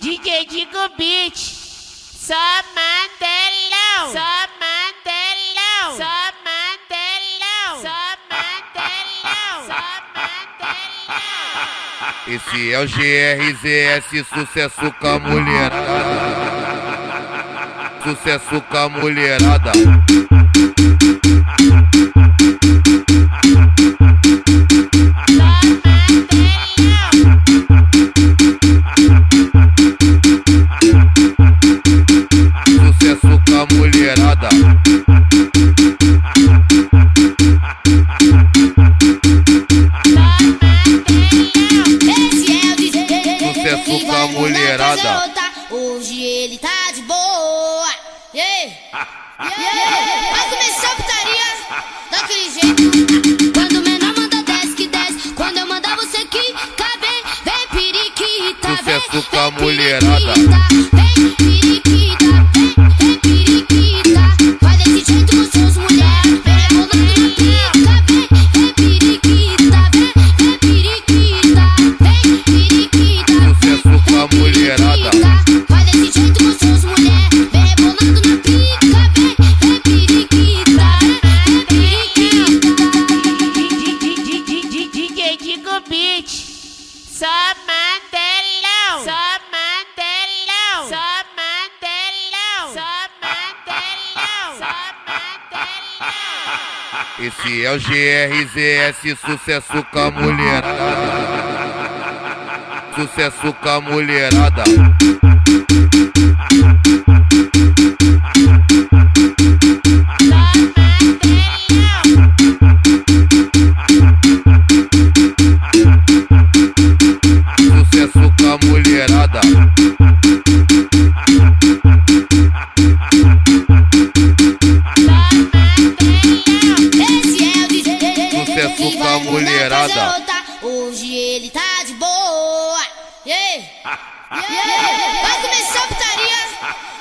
DJ Digo Beat, só Mandelão, só Mandelão, só Mandelão, só Mandelão, só Mandelão. Esse é o GRZS, sucesso com a mulherada. Sucesso com a mulherada. Sucesso que com a mulherada. Hoje ele tá de boa. Yeah. Yeah. Vai começar a putaria daquele jeito. Quando o menor manda desce que desce. Quando eu mandar você quica, vem, vem periquita. Sucesso vem, com a mulherada. Vem periquita, DJ Digo Beat, só Mandelão, só Mandelão, só Mandelão, só Mandelão, só Mandelão. Esse é o GRZS, sucesso com a mulherada. Sucesso com a mulherada. Outra. Hoje ele tá de boa. Yeah. Yeah. Vai começar a putaria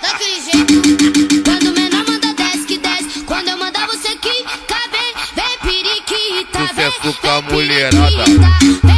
daquele jeito. Quando o menor manda desce que desce. Quando eu mandar você quica, vem, vem periquita. Vem, vem, periquita, Vem